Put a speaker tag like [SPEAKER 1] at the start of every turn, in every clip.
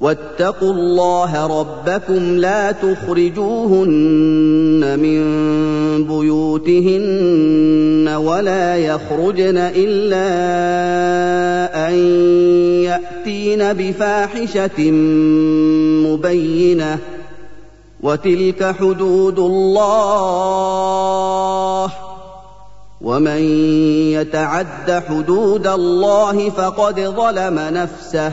[SPEAKER 1] واتقوا الله ربكم لا تخرجوهن من بيوتهن ولا يخرجن الا ان ياتين بفاحشه مبينه وتلك حدود الله ومن يتعد حدود الله فقد ظلم نفسه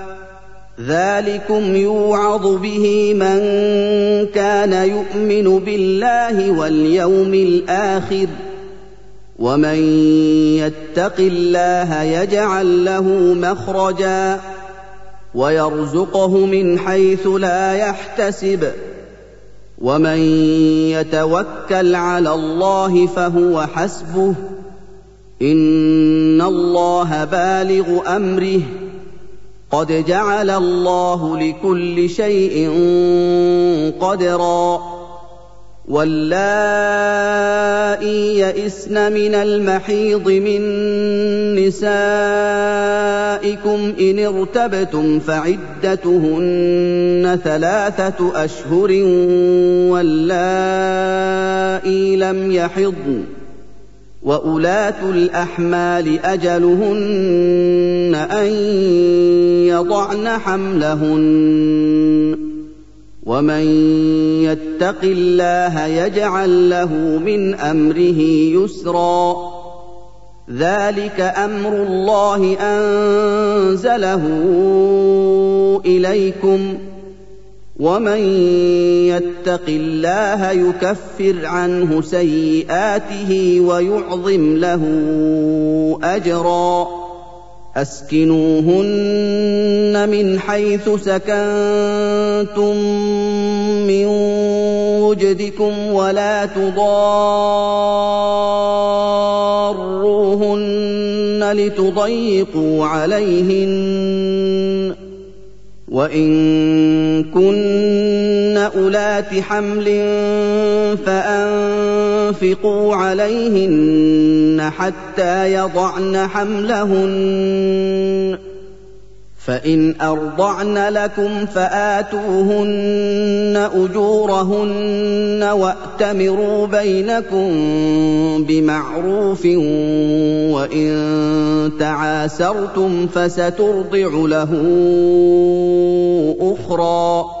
[SPEAKER 1] ذلكم يوعظ به من كان يؤمن بالله واليوم الاخر ومن يتق الله يجعل له مخرجا ويرزقه من حيث لا يحتسب ومن يتوكل على الله فهو حسبه ان الله بالغ امره قد جعل الله لكل شيء قدرا واللائي يئسن من المحيض من نسائكم ان ارتبتم فعدتهن ثلاثه اشهر واللائي لم يحضن وأولات الاحمال اجلهن ان يضعن حملهن ومن يتق الله يجعل له من امره يسرا ذلك امر الله انزله اليكم ومن يتق الله يكفر عنه سيئاته ويعظم له اجرا اسكنوهن من حيث سكنتم من وجدكم ولا تضاروهن لتضيقوا عليهن وان كن اولات حمل فانفقوا عليهن حتى يضعن حملهن فان ارضعن لكم فاتوهن اجورهن واتمروا بينكم بمعروف وان تعاسرتم فسترضع له اخرى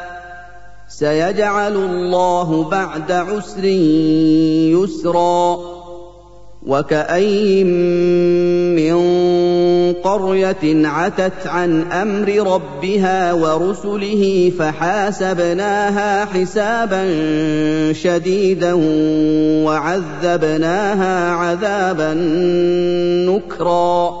[SPEAKER 1] سيجعل الله بعد عسر يسرا وكاين من قريه عتت عن امر ربها ورسله فحاسبناها حسابا شديدا وعذبناها عذابا نكرا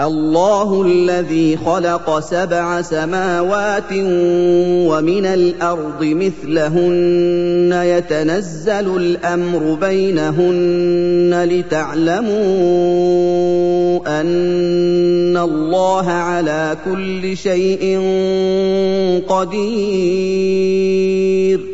[SPEAKER 1] الله الذي خلق سبع سماوات ومن الارض مثلهن يتنزل الامر بينهن لتعلموا ان الله على كل شيء قدير